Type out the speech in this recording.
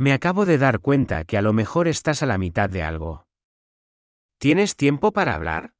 Me acabo de dar cuenta que a lo mejor estás a la mitad de algo. ¿Tienes tiempo para hablar?